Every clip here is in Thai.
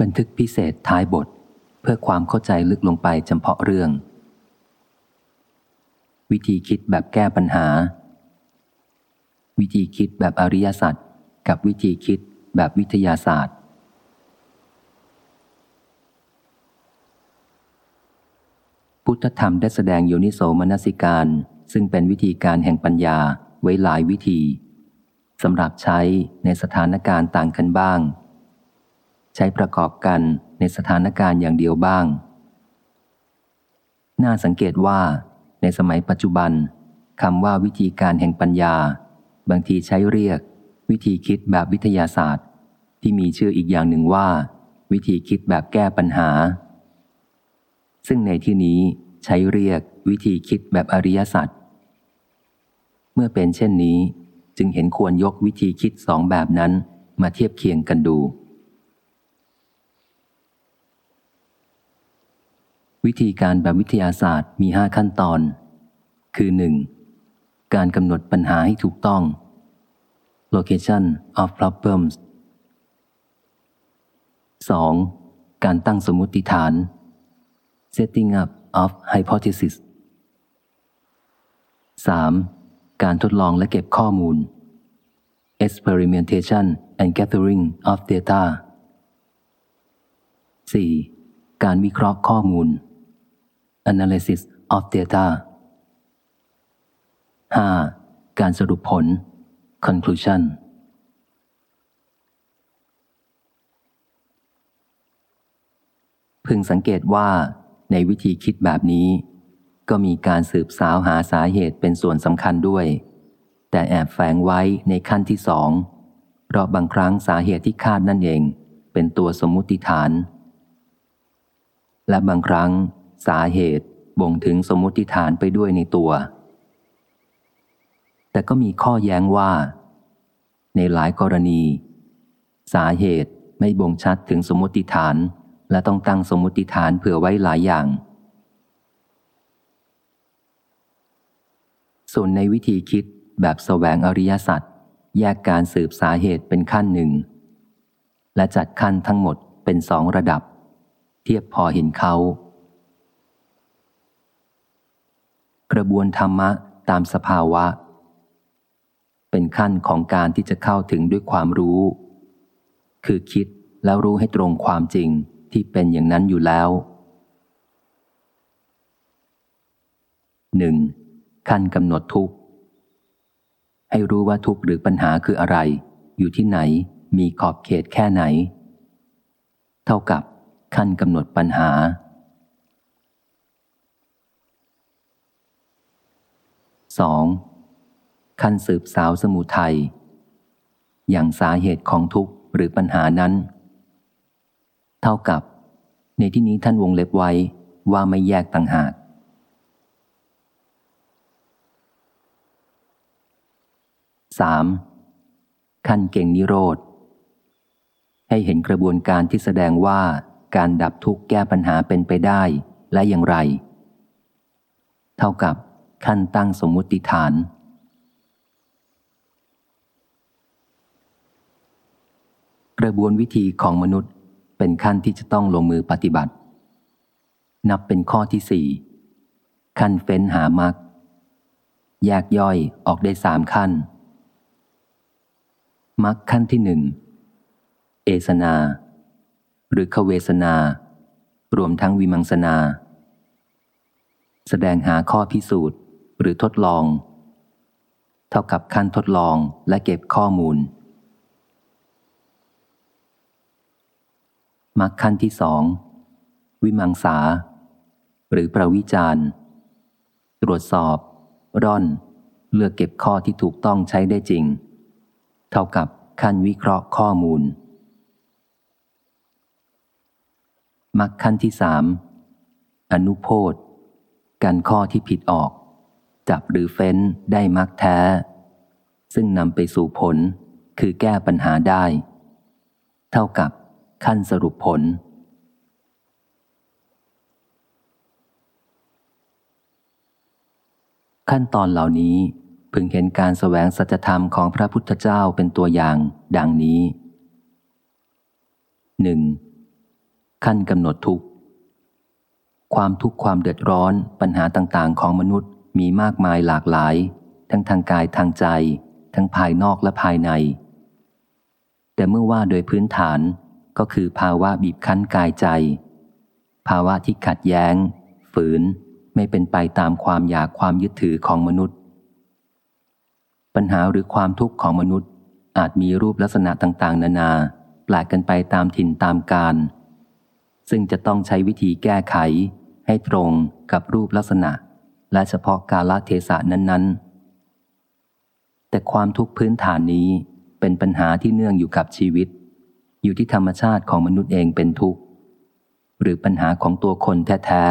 บันทึกพิเศษท้ายบท เพื่อความเข้าใจลึกลงไปจำเพาะเรื่อง วิธีคิดแบบแก้ปัญหา วิธีคิดแบบอริยสัจกับวิธีคิดแบบวิทยาศาสตร์ พุทธธรรมได้แสดงโยนิโสมนสิการ ซึ่งเป็นวิธีการแห่งปัญญาไว้หลายวิธีสำหรับใช้ในสถานการณ์ต่างกันบ้าง ใช้ประกอบกันในสถานการณ์อย่างเดียวบ้าง น่าสังเกตว่าในสมัยปัจจุบันคำว่าวิธีการแห่งปัญญา บางทีใช้เรียก วิธีคิดแบบวิทยาศาสตร์ ที่มีชื่ออีกอย่างหนึ่งว่า วิธีคิดแบบแก้ปัญหา ซึ่งในที่นี้ใช้เรียกวิธีคิดแบบอริยสัจเมื่อเป็นเช่นนี้ จึงเห็นควรยกวิธีคิดสองแบบนั้นมาเทียบเคียงกันดู วิธีการแบบวิทยาศาสตร์มีห้าขั้นตอน คือหนึ่งการกำหนดปัญหาให้ถูกต้อง location of problems 2. การตั้งสมมติฐาน setting up of hypothesis 3. การทดลองและเก็บข้อมูล experimentation and gathering of data 4. การวิเคราะห์ข้อมูล analysis of data 5. การสรุปผล conclusion พึงสังเกตว่าในวิธีคิดแบบนี้ ก็มีการสืบสาวหาสาเหตุเป็นส่วนสำคัญด้วย แต่แอบแฝงไว้ในขั้นที่สองเพราะบางครั้งสาเหตุที่คาดนั่นเอง เป็นตัวสมมุติฐาน และบางครั้ง สาเหตุบ่งถึงสมมติฐานไปด้วยในตัว แต่ก็มีข้อแย้งว่า ในหลายกรณี สาเหตุไม่บ่งชัดถึงสมมติฐาน และต้องตั้งสมมติฐานเผื่อไว้หลายอย่าง ส่วนในวิธีคิดแบบแสวงอริยสัจแยกการสืบสาเหตุเป็นขั้นหนึ่ง และจัดขั้นทั้งหมดเป็นสองระดับ เทียบพอเห็นเขา กระบวนธรรมะตามสภาวะ เป็นขั้นของการที่จะเข้าถึงด้วยความรู้ คือคิดแล้วรู้ให้ตรงความจริงที่เป็นอย่างนั้นอยู่แล้วหนึ่งขั้นกำหนดทุกข์ ให้รู้ว่าทุกข์หรือปัญหาคืออะไร อยู่ที่ไหน มีขอบเขตแค่ไห น เท่ากับขั้นกำหนดปัญหา 2. ขั้นสืบสาวสมุทัย อย่างสาเหตุของทุกข์หรือปัญหานั้น เท่ากับ ในที่นี้ท่านวงเล็บไว้ว่าไม่แยกต่างหาก 3. ขั้นเก่งนิโรธ ให้เห็นกระบวนการที่แสดงว่าการดับทุกข์แก้ปัญหาเป็นไปได้และอย่างไร เท่ากับ ขั้นตั้งสมมุติฐาน กระบวนวิธีของมนุษย์เป็นขั้นที่จะต้องลงมือปฏิบัติ นับเป็นข้อที่สี่ขั้นเฟ้นหามักแยกย่อยออกได้สามขั้นมักขั้นที่หนึ่งเอสนา หรือขเวสนา รวมทั้งวิมังสนา แสดงหาข้อพิสูจน์ หรือทดลอง เท่ากับขั้นทดลองและเก็บข้อมูลมักขั้นที่สอง วิมังสา หรือประวิจารณ์ตรวจสอบ ร่อน เลือกเก็บข้อที่ถูกต้องใช้ได้จริง เท่ากับขั้นวิเคราะห์ข้อมูลมักขั้นที่สามอนุโพธกันข้อที่ผิดออก จับหรือเฟ้นได้มักแท้ ซึ่งนำไปสู่ผลคือแก้ปัญหาได้ เท่ากับขั้นสรุปผล ขั้นตอนเหล่านี้พึงเห็นการสแสวงสัจธรรมของพระพุทธเจ้าเป็นตัวอย่างดังนี้ 1. ขั้นกำหนดทุกข์ ความทุกข์ความเดือดร้อนปัญหาต่างๆ ของมนุษย์ มีมากมายหลากหลาย ทั้งทางกายทางใจ ทั้งภายนอกและภายใน แต่เมื่อว่าโดยพื้นฐานก็คือภาวะบีบคั้นกายใจ ภาวะที่ขัดแย้ง ฝืน ไม่เป็นไปตามความอยากความยึดถือของมนุษย์ ปัญหาหรือความทุกข์ของมนุษย์ อาจมีรูปลักษณะต่างๆ นานาแปลกกันไปตามถิ่นตามการ ซึ่งจะต้องใช้วิธีแก้ไขให้ตรงกับรูปลักษณะ และเฉพาะกาลเทศะนั้น ๆ แต่ความทุกข์พื้นฐานนี้เป็นปัญหาที่เนื่องอยู่กับชีวิต อยู่ที่ธรรมชาติของมนุษย์เองเป็นทุกข์ หรือปัญหาของตัวคนแท้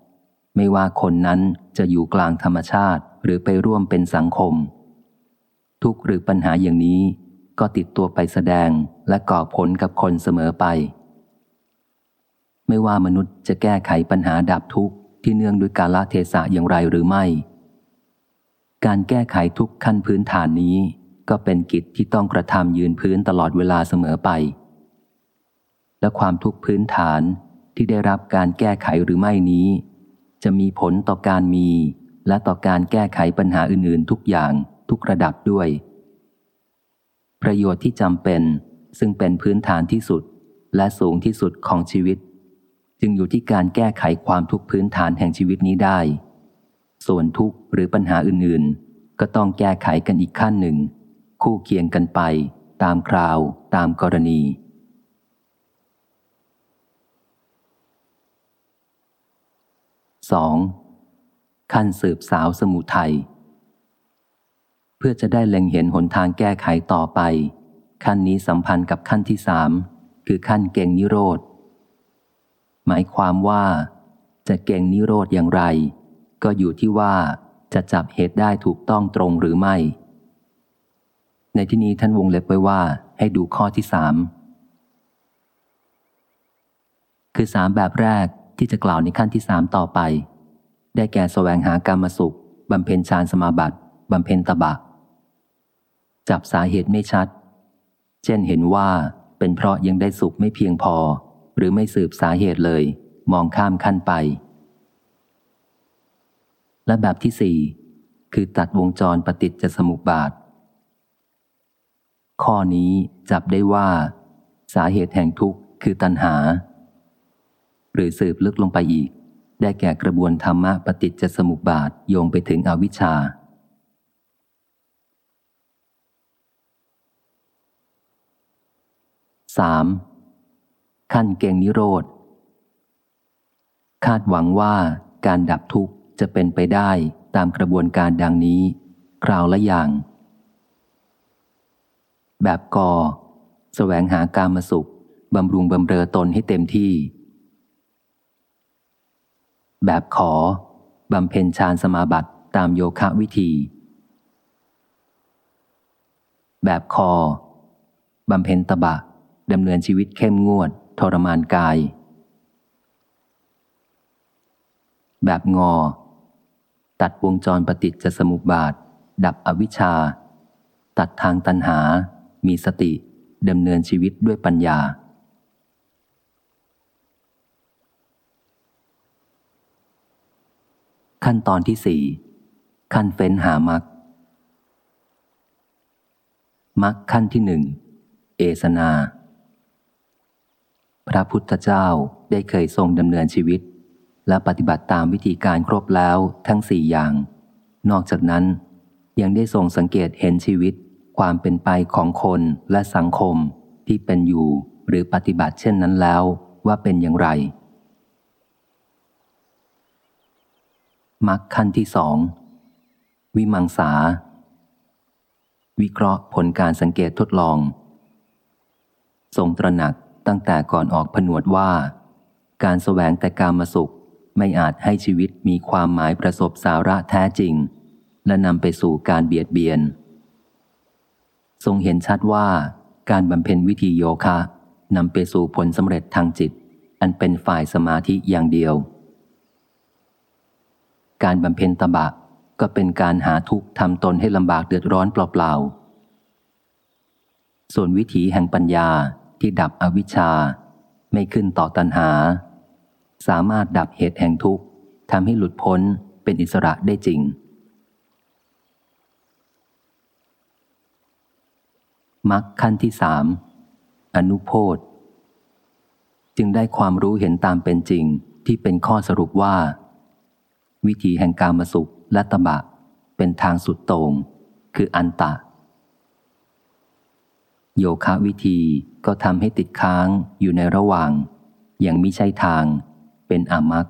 ๆ ไม่ว่าคนนั้นจะอยู่กลางธรรมชาติหรือไปร่วมเป็นสังคม ทุกข์หรือปัญหาอย่างนี้ก็ติดตัวไปแสดงและก่อผลกับคนเสมอไป ไม่ว่ามนุษย์จะแก้ไขปัญหาดับทุกข์ ที่เนื่องด้วยกาลเทศะอย่างไรหรือไม่ การแก้ไขทุกขั้นพื้นฐานนี้ ก็เป็นกิจที่ต้องกระทำยืนพื้นตลอดเวลาเสมอไป และความทุกข์พื้นฐานที่ได้รับการแก้ไขหรือไม่นี้ จะมีผลต่อการมี และต่อการแก้ไขปัญหาอื่น ๆ ทุกอย่างทุกระดับด้วย ประโยชน์ที่จำเป็นซึ่งเป็นพื้นฐานที่สุดและสูงที่สุดของชีวิต จึงอยู่ที่การแก้ไขความทุกข์พื้นฐานแห่งชีวิตนี้ได้ ส่วนทุกข์หรือปัญหาอื่นๆ ก็ต้องแก้ไขกันอีกขั้นหนึ่ง คู่เคียงกันไป ตามคราว ตามกรณี 2. ขั้นสืบสาวสมุทัยเพื่อจะได้เล็งเห็นหนทางแก้ไขต่อไป ขั้นนี้สัมพันธ์กับขั้นที่สามคือขั้นเก่งนิโรธ หมายความว่า จะเก่งนิโรธอย่างไร ก็อยู่ที่ว่าจะจับเหตุได้ถูกต้องตรงหรือไม่ ในที่นี้ท่านวงเล็บไว้ว่าให้ดูข้อที่สามคือสามแบบแรกที่จะกล่าวในขั้นที่สามต่อไป ได้แก่สแสวงหากรรมสุขบำเพ็ญฌานสมาบัติบำเพ็ญตบะ จับสาเหตุไม่ชัด เช่นเห็นว่าเป็นเพราะยังได้สุขไม่เพียงพอ หรือไม่สืบสาเหตุเลย มองข้ามขั้นไป และแบบที่สี่คือตัดวงจรปฏิจจสมุปบาท ข้อนี้จับได้ว่า สาเหตุแห่งทุกข์คือตัณหา หรือสืบลึกลงไปอีก ได้แก่กระบวนธรรมะปฏิจจสมุปบาทโยงไปถึงอวิชชา 3. ขั้นเก่งนิโรธ คาดหวังว่าการดับทุกข์จะเป็นไปได้ตามกระบวนการดังนี้ คราวละอย่าง แบบกอสแสวงหาการมาสุขบำรุงบำเรอตนให้เต็มที่ แบบขอบำเพ็ญฌานสมาบัติตามโยคะวิธี แบบคอบำเพ็ญตบะดำเนินชีวิตเข้มงวด ทรมานกาย แบบงอ ตัดวงจรปฏิจจสมุปบาท ดับอวิชชา ตัดทางตัณหา มีสติดำเนินชีวิตด้วยปัญญา ขั้นตอนที่สี่ขั้นเฟ้นหามักมักขั้นที่หนึ่งเอสนา พระพุทธเจ้าได้เคยทรงดำเนินชีวิต และปฏิบัติตามวิธีการครบแล้วทั้งสี่อย่าง นอกจากนั้น ยังได้ทรงสังเกตเห็นชีวิต ความเป็นไปของคนและสังคมที่เป็นอยู่หรือปฏิบัติเช่นนั้นแล้วว่าเป็นอย่างไรมักขั้นที่สองวิมังสา วิเคราะห์ผลการสังเกตทดลอง ทรงตระหนัก ตั้งแต่ก่อนออกผนวดว่า การแสวงแต่การมาสุขไม่อาจให้ชีวิตมีความหมายประสบสาระแท้จริง และนำไปสู่การเบียดเบียน ทรงเห็นชัดว่าการบำเพ็ญวิธีโยคะนำไปสู่ผลสำเร็จทางจิต อันเป็นฝ่ายสมาธิอย่างเดียว การบำเพ็ญตบะก็เป็นการหาทุกข์ทำตนให้ลำบากเดือดร้อนเปล่าๆ ส่วนวิถีแห่งปัญญา ที่ดับอวิชชา ไม่ขึ้นต่อตัณหา สามารถดับเหตุแห่งทุกข์ทำให้หลุดพ้นเป็นอิสระได้จริงมรรคขั้นที่สามอนุโพธจึงได้ความรู้เห็นตามเป็นจริงที่เป็นข้อสรุปว่า วิธีแห่งการมสุขและตบะ เป็นทางสุดโต่งคืออันตะ โยคะวิธีก็ทำให้ติดค้างอยู่ในระหว่าง ยังมิใช่ทางเป็นอามัก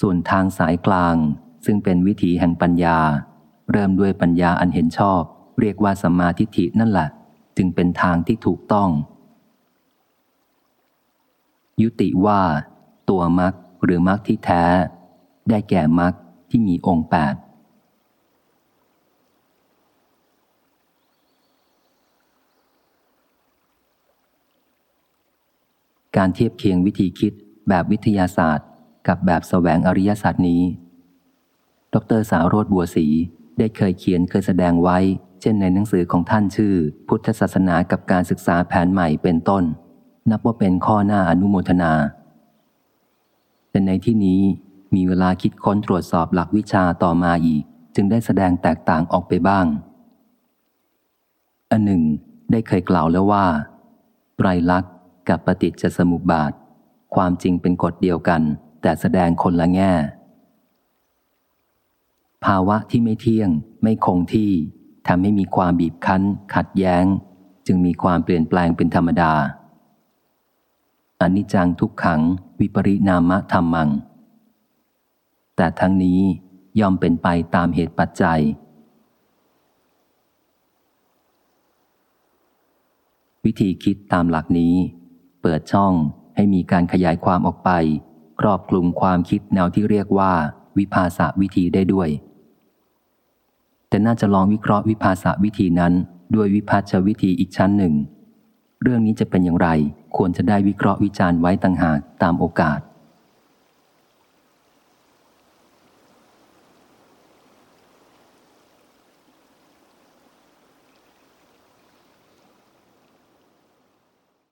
ส่วนทางสายกลางซึ่งเป็นวิธีแห่งปัญญา เริ่มด้วยปัญญาอันเห็นชอบ เรียกว่าสัมมาทิฏฐินั่นแหละจึงเป็นทางที่ถูกต้อง ยุติว่า ตัวมักหรือมักที่แท้ ได้แก่มักที่มีองค์แปด การเทียบเคียงวิธีคิดแบบวิทยาศาสตร์ กับแบบแสวงอริยศาสตร์นี้ ดรสาวโรธบัวศรีได้เคยเขียนเคยแสดงไว้ เช่นในหนังสือของท่านชื่อ พุทธศาสนากับการศึกษาแผนใหม่เป็นต้น นับว่าเป็นข้อหน้าอนุโมทนา แต่ในที่นี้มีเวลาคิดค้นตรวจสอบหลักวิชาต่อมาอีก จึงได้แสดงแตกต่างออกไปบ้าง อันหนึ่ง ได้เคยกล่าวแล้วว่าไตรลักษณ กับปฏิจจสมุปบาท ความจริงเป็นกฎเดียวกัน แต่แสดงคนละแง่ ภาวะที่ไม่เที่ยง ไม่คงที่ทำให้มีความบีบคั้น ขัดแย้ง จึงมีความเปลี่ยนแปลงเป็นธรรมดาอนิจจังทุกขัง วิปริณามะธรรมัง แต่ทั้งนี้ย่อมเป็นไปตามเหตุปัจจัย วิธีคิดตามหลักนี้ เปิดช่องให้มีการขยายความออกไป ครอบคลุมความคิดแนวที่เรียกว่า วิภาษาวิธีได้ด้วย แต่น่าจะลองวิเคราะห์วิภาษาวิธีนั้น ด้วยวิพัชวิธีอีกชั้นหนึ่ง เรื่องนี้จะเป็นอย่างไร ควรจะได้วิเคราะห์วิจารณ์ไว้ต่างหากตามโอกาส